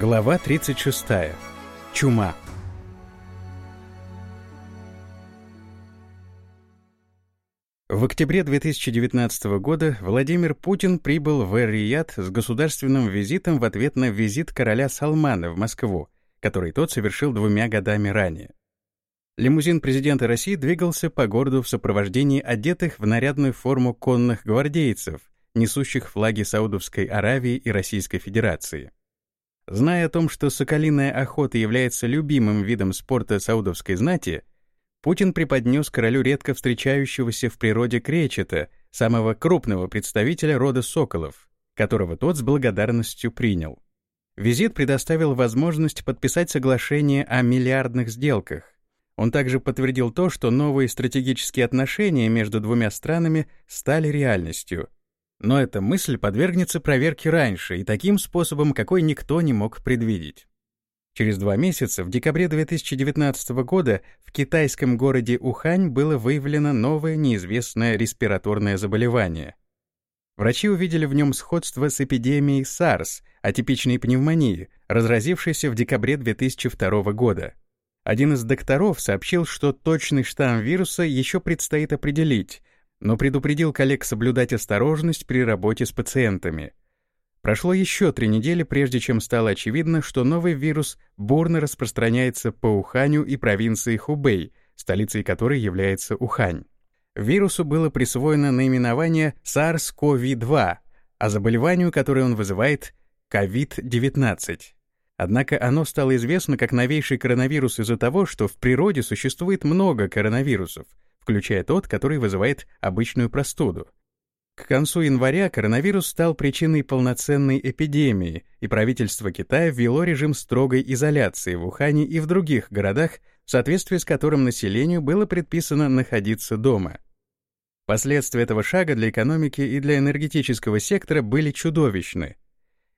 Глава 36. Чума. В октябре 2019 года Владимир Путин прибыл в Эр-Рияд с государственным визитом в ответ на визит короля Салмана в Москву, который тот совершил двумя годами ранее. Лимузин президента России двигался по городу в сопровождении одетых в нарядную форму конных гвардейцев, несущих флаги Саудовской Аравии и Российской Федерации. Зная о том, что соколиная охота является любимым видом спорта саудовской знати, Путин преподнес королю редко встречающегося в природе кречета, самого крупного представителя рода соколов, которого тот с благодарностью принял. Визит предоставил возможность подписать соглашение о миллиардных сделках. Он также подтвердил то, что новые стратегические отношения между двумя странами стали реальностью. Но эта мысль подвергнется проверке раньше и таким способом, какой никто не мог предвидеть. Через два месяца, в декабре 2019 года, в китайском городе Ухань было выявлено новое неизвестное респираторное заболевание. Врачи увидели в нем сходство с эпидемией SARS, атипичной пневмонии, разразившейся в декабре 2002 года. Один из докторов сообщил, что точный штамм вируса еще предстоит определить, но предупредил коллег соблюдать осторожность при работе с пациентами — Прошло еще три недели, прежде чем стало очевидно, что новый вирус бурно распространяется по Уханю и провинции Хубэй, столицей которой является Ухань. Вирусу было присвоено наименование SARS-CoV-2, а заболеванию, которое он вызывает, COVID-19. Однако оно стало известно как новейший коронавирус из-за того, что в природе существует много коронавирусов, включая тот, который вызывает обычную простуду. К концу января коронавирус стал причиной полноценной эпидемии, и правительство Китая ввело режим строгой изоляции в Ухане и в других городах, в соответствии с которым населению было предписано находиться дома. Последствия этого шага для экономики и для энергетического сектора были чудовищны.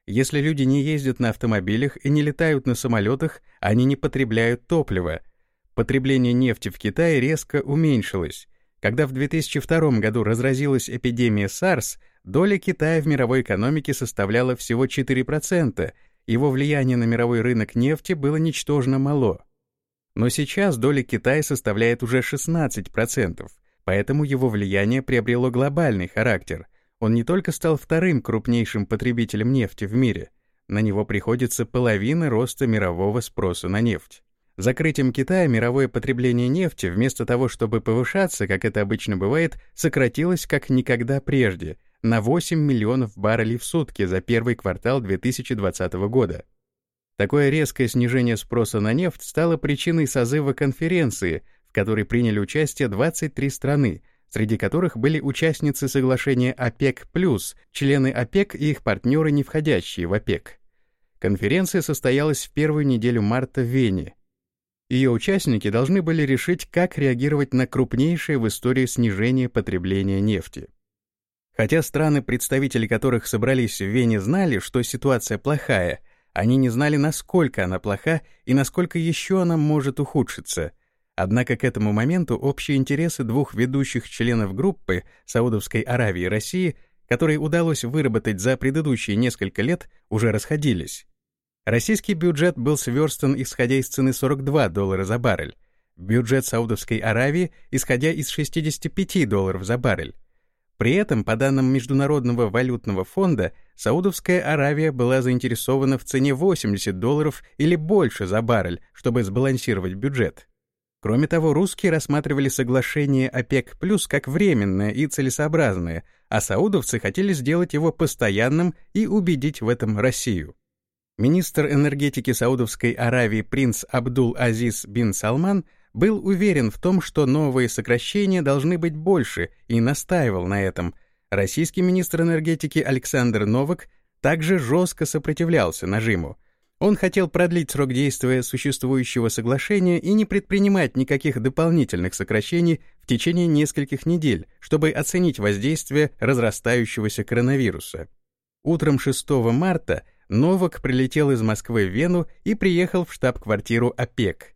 Если люди не ездят на автомобилях и не летают на самолетах, они не потребляют топлива. Потребление нефти в Китае резко уменьшилось, когда в 2002 году разразилась эпидемия SARS, доля Китая в мировой экономике составляла всего 4%, его влияние на мировой рынок нефти было ничтожно мало. Но сейчас доля Китая составляет уже 16%, поэтому его влияние приобрело глобальный характер. Он не только стал вторым крупнейшим потребителем нефти в мире, на него приходится половина роста мирового спроса на нефть. Закрытием Китая мировое потребление нефти, вместо того, чтобы повышаться, как это обычно бывает, сократилось как никогда прежде, на 8 миллионов баррелей в сутки за первый квартал 2020 года. Такое резкое снижение спроса на нефть стало причиной созыва конференции, в которой приняли участие 23 страны, среди которых были участницы соглашения ОПЕК+, члены ОПЕК и их партнеры, не входящие в ОПЕК. Конференция состоялась в первую неделю марта в Вене, ее участники должны были решить, как реагировать на крупнейшее в истории снижение потребления нефти. Хотя страны, представители которых собрались в Вене, знали, что ситуация плохая, они не знали, насколько она плоха и насколько еще она может ухудшиться. Однако к этому моменту общие интересы двух ведущих членов группы Саудовской Аравии и России, которые удалось выработать за предыдущие несколько лет, уже расходились. Российский бюджет был сверстан исходя из цены 42 доллара за баррель, бюджет Саудовской Аравии исходя из 65 долларов за баррель. При этом, по данным Международного валютного фонда, Саудовская Аравия была заинтересована в цене 80 долларов или больше за баррель, чтобы сбалансировать бюджет. Кроме того, русские рассматривали соглашение ОПЕК+, как временное и целесообразное, а саудовцы хотели сделать его постоянным и убедить в этом Россию. Министр энергетики Саудовской Аравии принц Абдул-Азиз бин Салман был уверен в том, что новые сокращения должны быть больше, и настаивал на этом. Российский министр энергетики Александр Новак также жестко сопротивлялся нажиму. Он хотел продлить срок действия существующего соглашения и не предпринимать никаких дополнительных сокращений в течение нескольких недель, чтобы оценить воздействие разрастающегося коронавируса. Утром 6 марта Новак прилетел из Москвы в Вену и приехал в штаб-квартиру ОПЕК.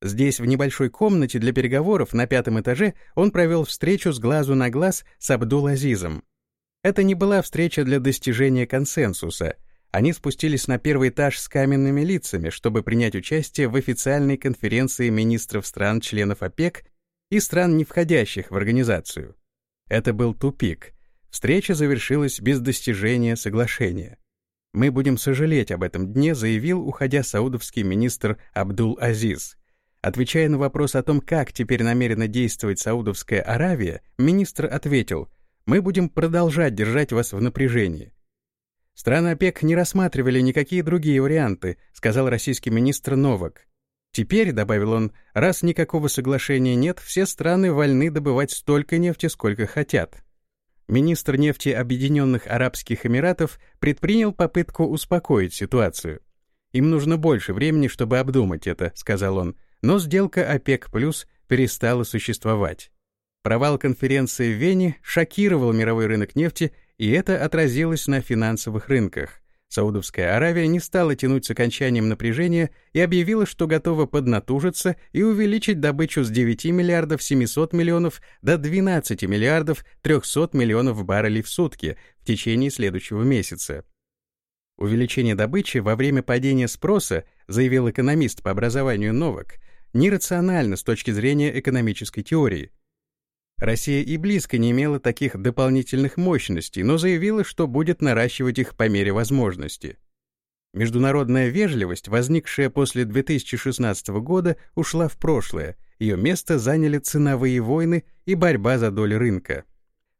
Здесь, в небольшой комнате для переговоров на пятом этаже, он провел встречу с глазу на глаз с Абдул-Азизом. Это не была встреча для достижения консенсуса. Они спустились на первый этаж с каменными лицами, чтобы принять участие в официальной конференции министров стран-членов ОПЕК и стран, не входящих в организацию. Это был тупик. Встреча завершилась без достижения соглашения. «Мы будем сожалеть об этом дне», заявил, уходя саудовский министр Абдул-Азиз. Отвечая на вопрос о том, как теперь намерена действовать Саудовская Аравия, министр ответил, «Мы будем продолжать держать вас в напряжении». Страны ОПЕК не рассматривали никакие другие варианты, сказал российский министр Новак. Теперь, добавил он, раз никакого соглашения нет, все страны вольны добывать столько нефти, сколько хотят. Министр нефти Объединенных Арабских Эмиратов предпринял попытку успокоить ситуацию. «Им нужно больше времени, чтобы обдумать это», — сказал он, но сделка ОПЕК+, плюс перестала существовать. Провал конференции в Вене шокировал мировой рынок нефти, и это отразилось на финансовых рынках. Саудовская Аравия не стала тянуть с окончанием напряжения и объявила, что готова поднатужиться и увеличить добычу с 9 миллиардов 700 миллионов до 12 миллиардов 300 миллионов баррелей в сутки в течение следующего месяца. Увеличение добычи во время падения спроса, заявил экономист по образованию Новак, нерационально с точки зрения экономической теории. Россия и близко не имела таких дополнительных мощностей, но заявила, что будет наращивать их по мере возможности. Международная вежливость, возникшая после 2016 года, ушла в прошлое, ее место заняли ценовые войны и борьба за долю рынка.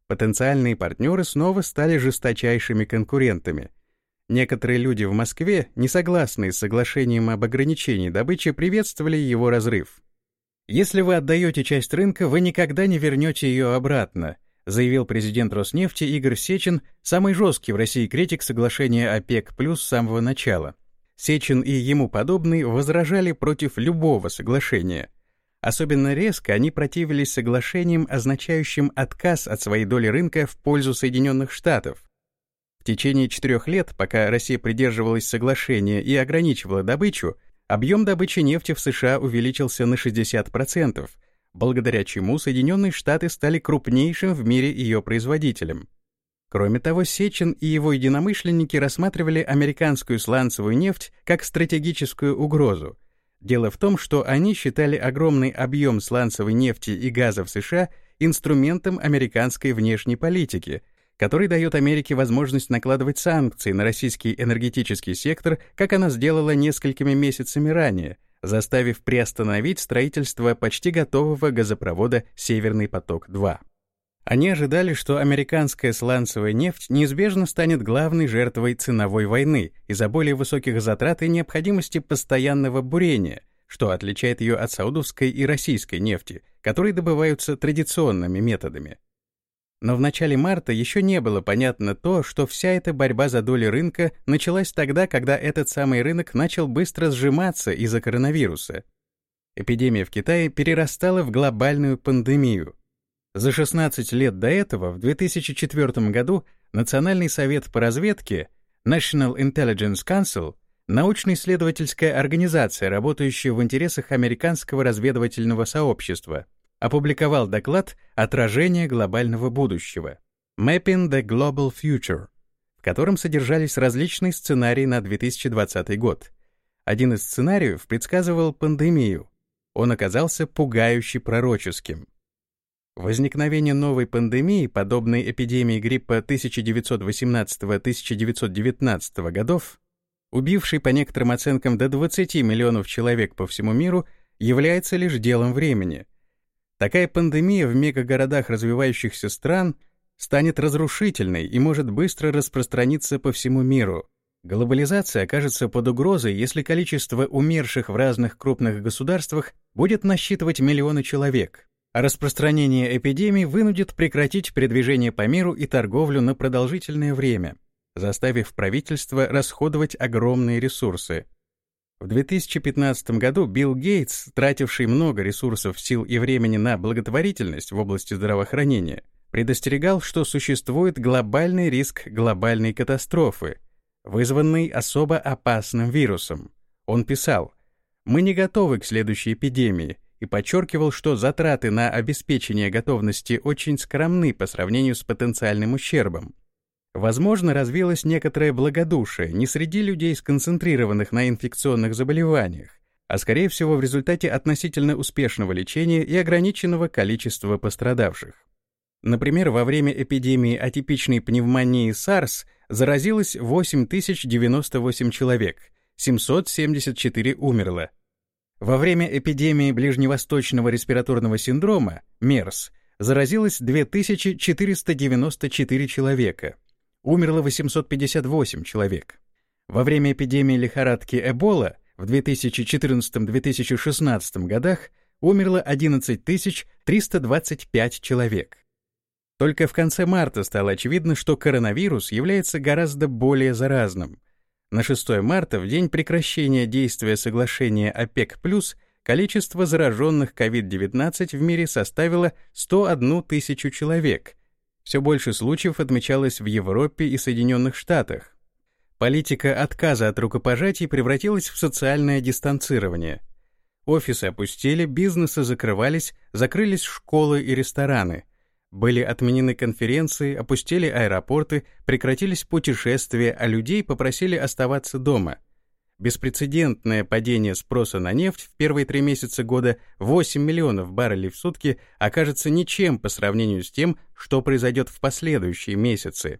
Потенциальные партнеры снова стали жесточайшими конкурентами. Некоторые люди в Москве, не согласные с соглашением об ограничении добычи, приветствовали его разрыв. Если вы отдаете часть рынка, вы никогда не вернете ее обратно, заявил президент Роснефти Игорь Сечин, самый жесткий в России критик соглашения ОПЕК+, плюс с самого начала. Сечин и ему подобные возражали против любого соглашения. Особенно резко они противились соглашениям, означающим отказ от своей доли рынка в пользу Соединенных Штатов. В течение четырех лет, пока Россия придерживалась соглашения и ограничивала добычу, Объем добычи нефти в США увеличился на 60%, благодаря чему Соединенные Штаты стали крупнейшим в мире ее производителем. Кроме того, Сечин и его единомышленники рассматривали американскую сланцевую нефть как стратегическую угрозу. Дело в том, что они считали огромный объем сланцевой нефти и газа в США инструментом американской внешней политики, который дает Америке возможность накладывать санкции на российский энергетический сектор, как она сделала несколькими месяцами ранее, заставив приостановить строительство почти готового газопровода «Северный поток-2». Они ожидали, что американская сланцевая нефть неизбежно станет главной жертвой ценовой войны из-за более высоких затрат и необходимости постоянного бурения, что отличает ее от саудовской и российской нефти, которые добываются традиционными методами. Но в начале марта еще не было понятно то, что вся эта борьба за доли рынка началась тогда, когда этот самый рынок начал быстро сжиматься из-за коронавируса. Эпидемия в Китае перерастала в глобальную пандемию. За 16 лет до этого, в 2004 году, Национальный совет по разведке National Intelligence Council, научно-исследовательская организация, работающая в интересах американского разведывательного сообщества, опубликовал доклад «Отражение глобального будущего» Mapping the Global Future, в котором содержались различные сценарии на 2020 год. Один из сценариев предсказывал пандемию. Он оказался пугающе пророческим. Возникновение новой пандемии, подобной эпидемии гриппа 1918-1919 годов, убившей по некоторым оценкам до 20 миллионов человек по всему миру, является лишь делом времени. Такая пандемия в мегагородах развивающихся стран станет разрушительной и может быстро распространиться по всему миру. Глобализация окажется под угрозой, если количество умерших в разных крупных государствах будет насчитывать миллионы человек. А распространение эпидемии вынудит прекратить передвижение по миру и торговлю на продолжительное время, заставив правительство расходовать огромные ресурсы. В 2015 году Билл Гейтс, тративший много ресурсов, сил и времени на благотворительность в области здравоохранения, предостерегал, что существует глобальный риск глобальной катастрофы, вызванный особо опасным вирусом. Он писал, «Мы не готовы к следующей эпидемии», и подчеркивал, что затраты на обеспечение готовности очень скромны по сравнению с потенциальным ущербом. Возможно, развилось некоторое благодушие не среди людей, сконцентрированных на инфекционных заболеваниях, а скорее всего в результате относительно успешного лечения и ограниченного количества пострадавших. Например, во время эпидемии атипичной пневмонии SARS заразилось 8098 человек, 774 умерло. Во время эпидемии ближневосточного респираторного синдрома, МЕРС, заразилось 2494 человека, умерло 858 человек. Во время эпидемии лихорадки Эбола в 2014-2016 годах умерло 11 325 человек. Только в конце марта стало очевидно, что коронавирус является гораздо более заразным. На 6 марта, в день прекращения действия соглашения ОПЕК+, количество зараженных COVID-19 в мире составило 101 тысячу человек. Все больше случаев отмечалось в Европе и Соединенных Штатах. Политика отказа от рукопожатий превратилась в социальное дистанцирование. Офисы опустели, бизнесы закрывались, закрылись школы и рестораны – были отменены конференции, опустили аэропорты, прекратились путешествия, а людей попросили оставаться дома. Беспрецедентное падение спроса на нефть в первые три месяца года 8 миллионов баррелей в сутки окажется ничем по сравнению с тем, что произойдет в последующие месяцы.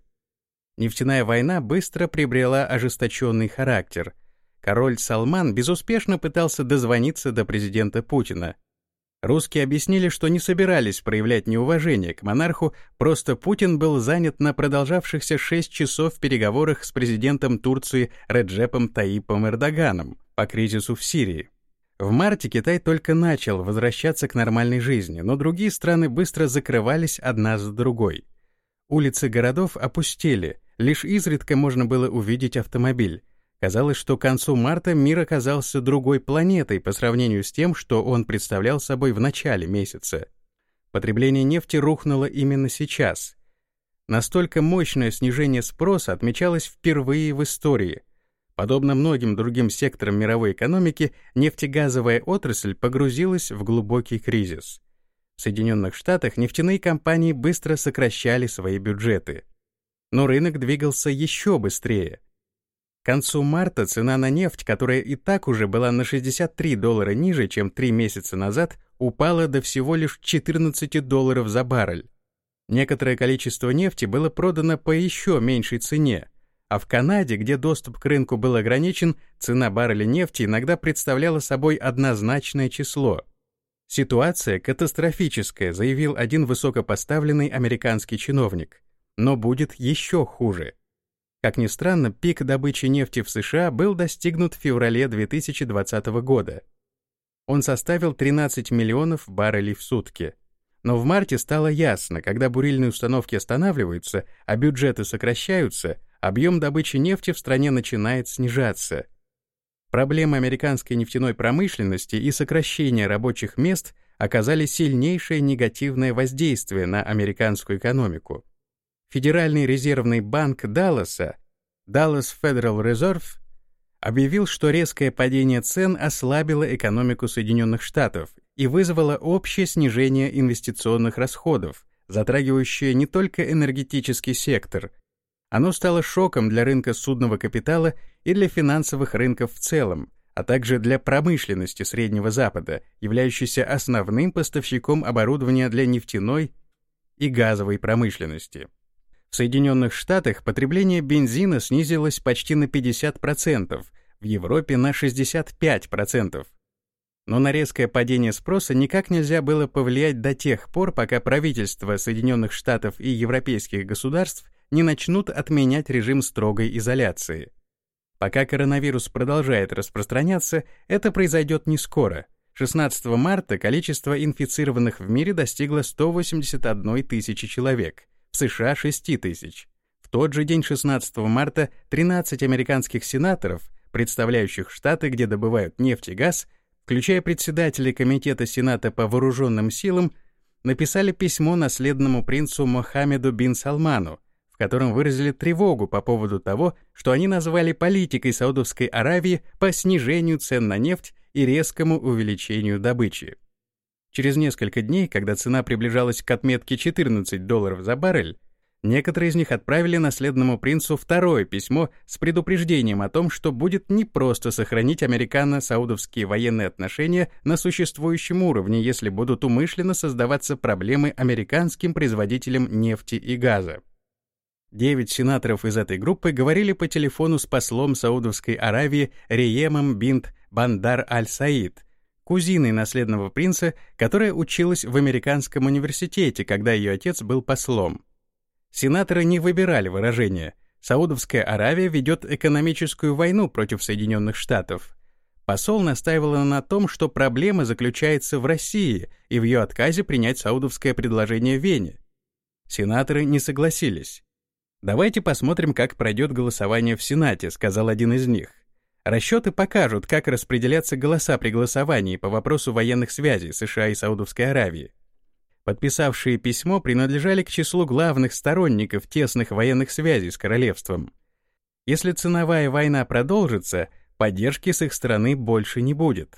Нефтяная война быстро приобрела ожесточенный характер. Король Салман безуспешно пытался дозвониться до президента Путина. Русские объяснили, что не собирались проявлять неуважение к монарху, просто Путин был занят на продолжавшихся шесть часов в переговорах с президентом Турции Реджепом Таипом Эрдоганом по кризису в Сирии. В марте Китай только начал возвращаться к нормальной жизни, но другие страны быстро закрывались одна за другой. Улицы городов опустели, лишь изредка можно было увидеть автомобиль. Казалось, что к концу марта мир оказался другой планетой по сравнению с тем, что он представлял собой в начале месяца. Потребление нефти рухнуло именно сейчас. Настолько мощное снижение спроса отмечалось впервые в истории. Подобно многим другим секторам мировой экономики, нефтегазовая отрасль погрузилась в глубокий кризис. В Соединенных Штатах нефтяные компании быстро сокращали свои бюджеты. Но рынок двигался еще быстрее — к концу марта цена на нефть, которая и так уже была на 63 доллара ниже, чем 3 месяца назад, упала до всего лишь 14 долларов за баррель. Некоторое количество нефти было продано по еще меньшей цене, а в Канаде, где доступ к рынку был ограничен, цена барреля нефти иногда представляла собой однозначное число. Ситуация катастрофическая, заявил один высокопоставленный американский чиновник. Но будет еще хуже. Как ни странно, пик добычи нефти в США был достигнут в феврале 2020 года. Он составил 13 миллионов баррелей в сутки. Но в марте стало ясно, когда бурильные установки останавливаются, а бюджеты сокращаются, объем добычи нефти в стране начинает снижаться. Проблемы американской нефтяной промышленности и сокращения рабочих мест оказали сильнейшее негативное воздействие на американскую экономику. Федеральный резервный банк Далласа, Dallas Federal Reserve, объявил, что резкое падение цен ослабило экономику Соединенных Штатов и вызвало общее снижение инвестиционных расходов, затрагивающее не только энергетический сектор. Оно стало шоком для рынка судного капитала и для финансовых рынков в целом, а также для промышленности Среднего Запада, являющейся основным поставщиком оборудования для нефтяной и газовой промышленности. В Соединенных Штатах потребление бензина снизилось почти на 50%, в Европе на 65%. Но на резкое падение спроса никак нельзя было повлиять до тех пор, пока правительства Соединенных Штатов и европейских государств не начнут отменять режим строгой изоляции. Пока коронавирус продолжает распространяться, это произойдет не скоро. 16 марта количество инфицированных в мире достигло 181 тысячи человек, в США 6 тысяч. В тот же день 16 марта 13 американских сенаторов, представляющих штаты, где добывают нефть и газ, включая председателя Комитета Сената по вооруженным силам, написали письмо наследному принцу Мохаммеду бин Салману, в котором выразили тревогу по поводу того, что они назвали политикой Саудовской Аравии по снижению цен на нефть и резкому увеличению добычи. Через несколько дней, когда цена приближалась к отметке 14 долларов за баррель, Некоторые из них отправили наследному принцу второе письмо с предупреждением о том, что будет непросто сохранить американо-саудовские военные отношения на существующем уровне, если будут умышленно создаваться проблемы американским производителям нефти и газа. Девять сенаторов из этой группы говорили по телефону с послом Саудовской Аравии Риемом бинт Бандар Аль-Саид, кузиной наследного принца, которая училась в американском университете, когда ее отец был послом. Сенаторы не выбирали выражения. Саудовская Аравия ведет экономическую войну против Соединенных Штатов. Посол настаивала на том, что проблема заключается в России и в ее отказе принять саудовское предложение Вене. Сенаторы не согласились. «Давайте посмотрим, как пройдет голосование в Сенате», — сказал один из них. Расчеты покажут, как распределяться голоса при голосовании по вопросу военных связей США и Саудовской Аравии. Подписавшие письмо принадлежали к числу главных сторонников тесных военных связей с королевством. Если ценовая война продолжится, поддержки с их стороны больше не будет.